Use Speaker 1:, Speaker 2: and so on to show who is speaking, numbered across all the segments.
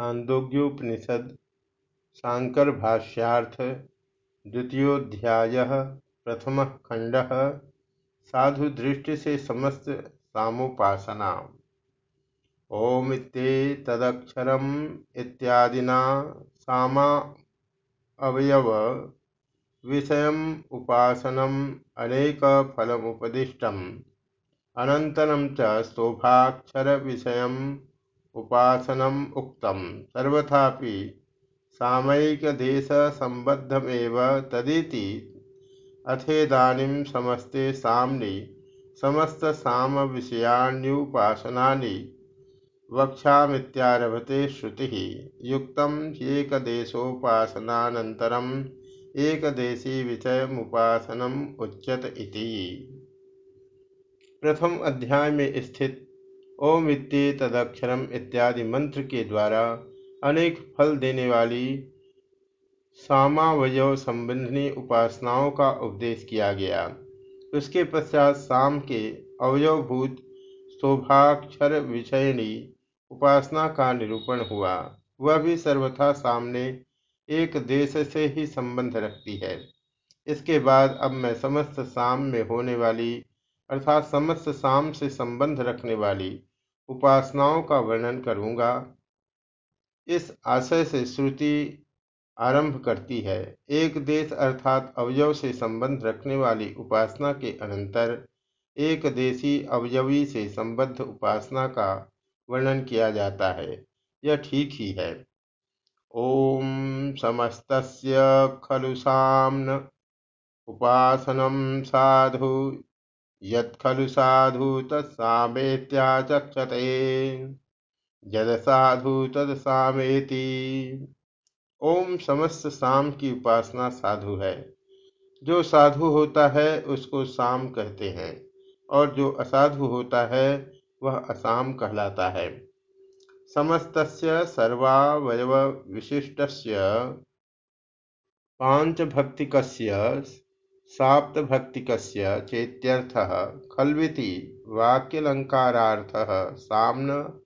Speaker 1: छांदोग्योपनिषद शांकर भाष्यार्थ द्वितीयोध्याय, प्रथम खंड साधु दृष्टि से समस्त सामोपासना ओम तदक्षरम इत्यादिना सामा अवयव विषय उपासनम अनेक फलमुपदिष्टम। अनंतरम च शोभाक्षर विषय उपासनम उक्तम। सर्वथापि सामयिकदेशसम्बद्धमेव तदिति। अथेदानीं समस्ते साम्नि, समस्तसामविषयाण्युपासनानि। वक्ष्यामित्यारभते श्रुतिः। युक्तम् एकदेशोपासनानन्तरम् एकदेशी विषयमुपासनम् उच्यत इति। प्रथम अध्याय में स्थित ओम इत्ते तदक्षरम इत्यादि मंत्र के द्वारा अनेक फल देने वाली सामावय संबंधनी उपासनाओं का उपदेश किया गया। उसके पश्चात शाम के अवयवभूत शोभाक्षर विषयणी उपासना का निरूपण हुआ। वह भी सर्वथा सामने एक देश से ही संबंध रखती है। इसके बाद अब मैं समस्त शाम में होने वाली अर्थात समस्त शाम से संबंध रखने वाली उपासनाओं का वर्णन करूँगा। इस आशय से श्रुति आरंभ करती है। एक देश अर्थात अवयव से संबंध रखने वाली उपासना के अनंतर एक देशी अवयवी से संबद्ध उपासना का वर्णन किया जाता है। यह ठीक ही है। ओम समस्त खलु उपासनम साधु यत्खलु साधु तत्सामेत्याचक्षते यद साधु तद सामेति ओम समस्त साम की उपासना साधु है। जो साधु होता है, उसको साम कहते हैं। और जो असाधु होता है, वह असाम कहलाता है। समस्तस्य सर्वावयव विशिष्टस्य। पांचभक्तिकस्य साप्तभक्तिकस्य चेत्यर्थः खल्विति वाक्यलङ्कारार्थः साम्न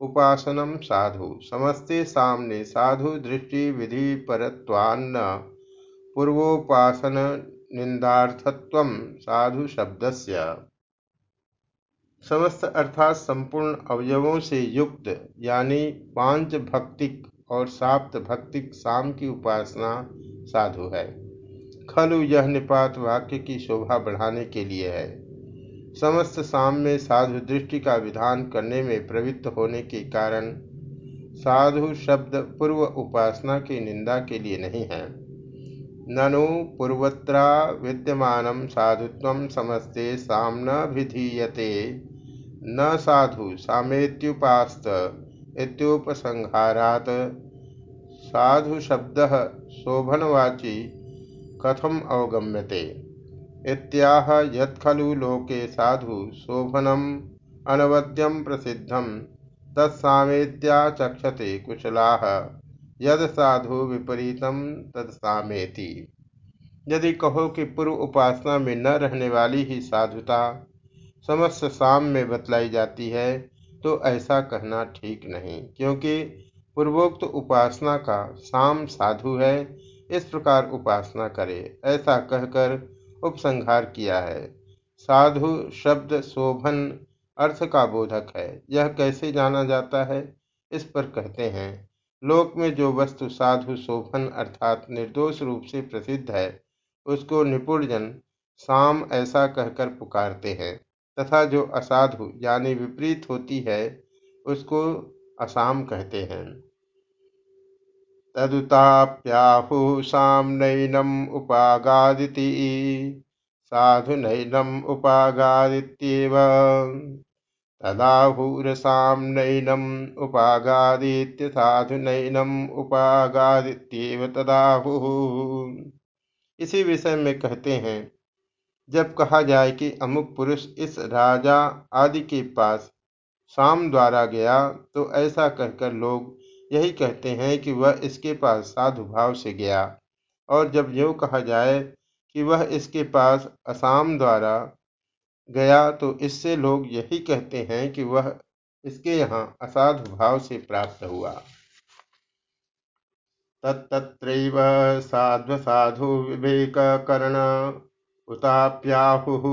Speaker 1: उपासनं साधु। समस्ते सामने साधु दृष्टि विधि परत्वान्न पूर्वोपासन निंदार्थत्व साधु शब्दस्य। समस्त अर्थात संपूर्ण अवयवों से युक्त, यानी पाँच भक्तिक और साप्त भक्तिक साम की उपासना साधु है। खलु यह निपात वाक्य की शोभा बढ़ाने के लिए है। समस्त साम में साधु दृष्टि का विधान करने में प्रवृत्त होने के कारण साधु शब्द पूर्व उपासना की निंदा के लिए नहीं है। ननु पूर्वत्रा विद्यमान साधुत्व समस्ते सामनाभिधीयते न साधु सामेत्युपास्त इत्युपसंहारात। साधु शब्द शोभनवाची कथम अवगम्यते। इत्याह यत्खलु लोके साधु शोभनम अनवद्यम प्रसिद्धम। तत्सामेत्याचक्षते कुशला। यद साधु विपरीतम तत्सामेति यदि कहो कि पूर्व उपासना में न रहने वाली ही साधुता समस्त साम में बतलाई जाती है तो ऐसा कहना ठीक नहीं, क्योंकि पूर्वोक्त उपासना का साम साधु है इस प्रकार उपासना करे, ऐसा कहकर उपसंहार किया है। साधु शब्द शोभन अर्थ का बोधक है। यह कैसे जाना जाता है? इस पर कहते हैं, लोक में जो वस्तु साधु शोभन अर्थात निर्दोष रूप से प्रसिद्ध है, उसको निपुणजन साम ऐसा कहकर पुकारते हैं, तथा जो असाधु यानी विपरीत होती है, उसको असाम कहते हैं। तदुताप्याहुः साम्नैनम् उपागादिति। साधुनैनम् उपागादित्येव। तदाहुरसाम्नैनम् उपागादित्य साधुनैनम् उपागादित्येव तदाहुः। इसी विषय में कहते हैं, जब कहा जाए कि अमुक पुरुष इस राजा आदि के पास शाम द्वारा गया तो ऐसा कहकर लोग यही कहते हैं कि वह इसके पास साधु भाव से गया। और जब यूँ कहा जाए कि वह इसके पास असाम द्वारा गया तो इससे लोग यही कहते हैं कि वह इसके यहाँ असाधु भाव से प्राप्त हुआ। तत्तत्रैव साध्वसाधु विवेककर्ण उताप्याहुः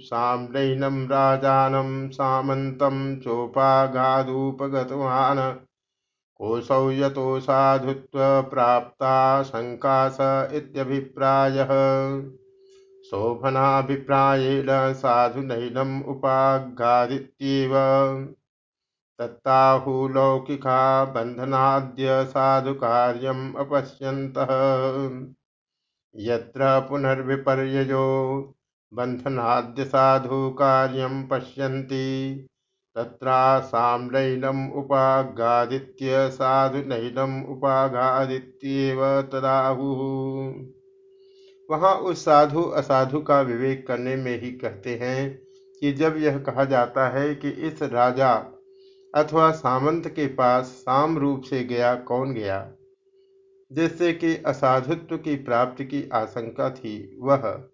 Speaker 1: साम्नैनं राजानं सामन्तं चोपागादुपगतवान् कोऽसौ यतो साधुत्वप्राप्ता शङ्का स इत्यभिप्रायः। शोभनाभिप्रायेण साधुनैनम् उपागादित्येव तत्ताहुलौकिका बन्धनाद्य साधुकार्यम् अपश्यन्तः। यत्र पुनर्विपर्ययो बन्धनाद्य साधुकार्यं पश्यन्ति। तत्रासाम्नैनम् उपागादित्य साधुनैनम् उपागादित्येव तदाहुः। वहाँ उस साधु असाधु का विवेक करने में ही कहते हैं कि जब यह कहा जाता है कि इस राजा अथवा सामंत के पास साम रूप से गया, कौन गया? जिससे कि असाधुत्व की प्राप्ति की आशंका थी, वह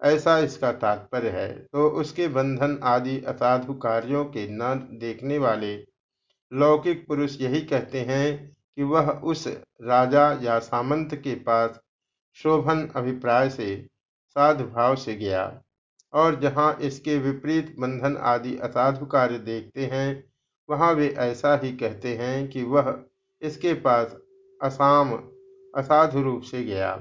Speaker 1: ऐसा इसका तात्पर्य है। तो उसके बंधन आदि असाधु कार्यों के न देखने वाले लौकिक पुरुष यही कहते हैं कि वह उस राजा या सामंत के पास शोभन अभिप्राय से, साधु भाव से गया और जहाँ इसके विपरीत बंधन आदि असाधु कार्य देखते हैं, वहाँ वे ऐसा ही कहते हैं कि वह इसके पास असाम, असाधु रूप से गया।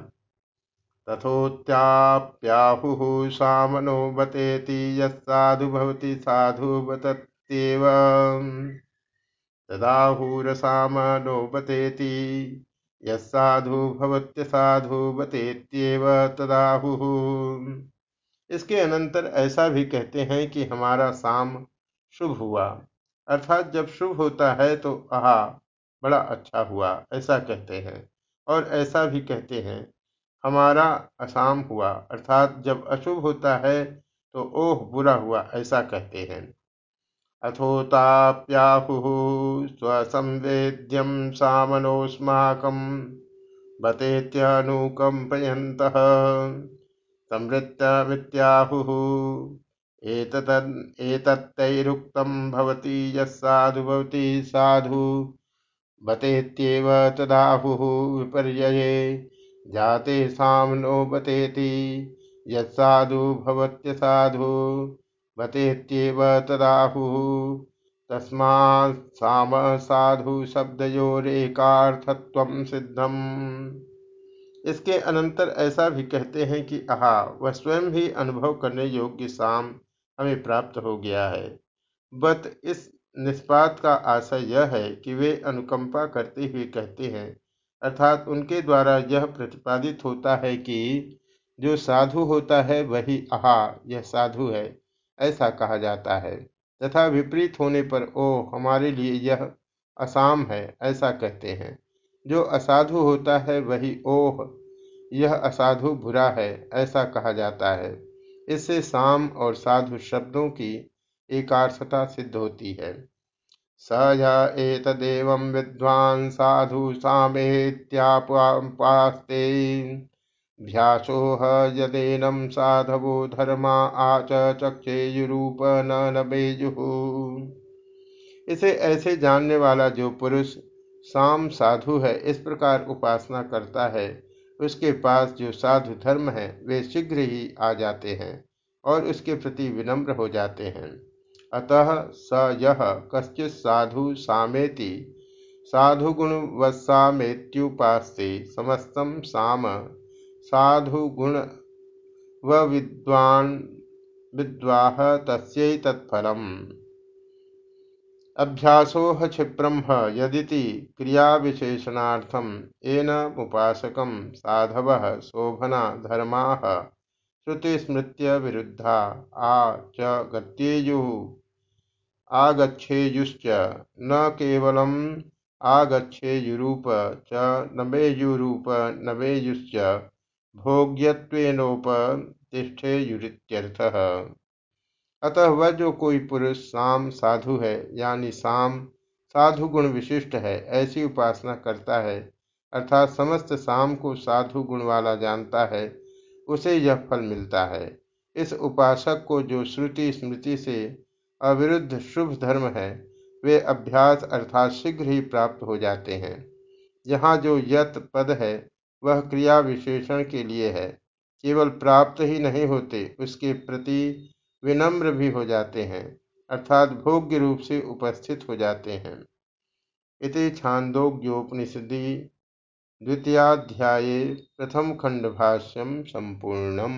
Speaker 1: तथोत्याप्याहुः सामनो बतेति यस्साधु भवति साधु बतत्येव। तदाहुरसामनो बतेति यस्साधु भवत्यसाधु बतेत्येव तदाहुः। इसके अनंतर ऐसा भी कहते हैं कि हमारा साम शुभ हुआ। अर्थात जब शुभ होता है तो आहा, बड़ा अच्छा हुआ, ऐसा कहते हैं। और ऐसा भी कहते हैं हमारा असाम हुआ। अर्थात जब अशुभ होता है तो ओह, बुरा हुआ, ऐसा कहते हैं। अथोताप्याहुः स्वसंवेद्यं सामनोऽस्माकं बतेत्यनुकम्पयन्तः संवृत्तमित्याहुः एतत्तैरुक्तं भवति, यः साधु भवति, साधु बतेत्येव जाते साम्नो बतेति यत्साधु भवत्यसाधु बतेत्येव तदाहुः। तस्मात् साम साधु शब्दयोरेकार्थत्वं सिद्धम्। इसके अनंतर ऐसा भी कहते हैं कि, आहा, वह स्वयं भी अनुभव करने योग्य साम हमें प्राप्त हो गया है। बत इस निष्पात का आशय यह है कि वे अनुकंपा करते हुए कहते हैं अर्थात उनके द्वारा यह प्रतिपादित होता है कि जो साधु होता है, वही आहा, यह साधु है, ऐसा कहा जाता है। तथा विपरीत होने पर ओ हमारे लिए यह असाम है, ऐसा कहते हैं। जो असाधु होता है, वही, ओह, यह असाधु बुरा है, ऐसा कहा जाता है। इससे साम और साधु शब्दों की एकार्थता सिद्ध होती है। स य साधु सामेत्यापास्ते। भ्यासोह यदेनं साधवो धर्मा आच चक्षेयुरूप न इसे ऐसे जानने वाला जो पुरुष साम साधु है, इस प्रकार उपासना करता है, उसके पास जो साधु धर्म है, वे शीघ्र ही आ जाते हैं और उसके प्रति विनम्र हो जाते हैं। अतः स यह कश्चित साधु सामेति, साधुगुणवत्सामेत्युपास्ते, समस्तं साम साधुगुणवविद्वान् विद्वाह तस्यैतत्फलम्। अभ्यासोह क्षिप्रम यदिति क्रियाविशेषणार्थम येन उपासकं साधवः शोभना धर्माः श्रुतिस्मृत्य विरुद्धा आ च गत्येयुः। आगच्छेयुश्च, न केवलम् आगच्छेयुरूप च नवेयुरूप नवेयुश्च भोग्यत्वेनोपतिष्ठेयुरित्यर्थः। अतः वह जो कोई पुरुष साम साधु है, यानी साम साधु गुण विशिष्ट है, ऐसी उपासना करता है, अर्थात समस्त साम को साधु गुण वाला जानता है, उसे यह फल मिलता है। इस उपासक को जो श्रुति स्मृति से अविरुद्ध शुभ धर्म है, वे अभ्यास अर्थात शीघ्र ही प्राप्त हो जाते हैं। यहाँ जो यत पद है, वह क्रिया विशेषण के लिए है। केवल प्राप्त ही नहीं होते, उसके प्रति विनम्र भी हो जाते हैं, अर्थात भोग्य रूप से उपस्थित हो जाते हैं। इति छांदोग्योपनिषदि, द्वितीयाध्याये, प्रथम खंडभाष्यम संपूर्णम।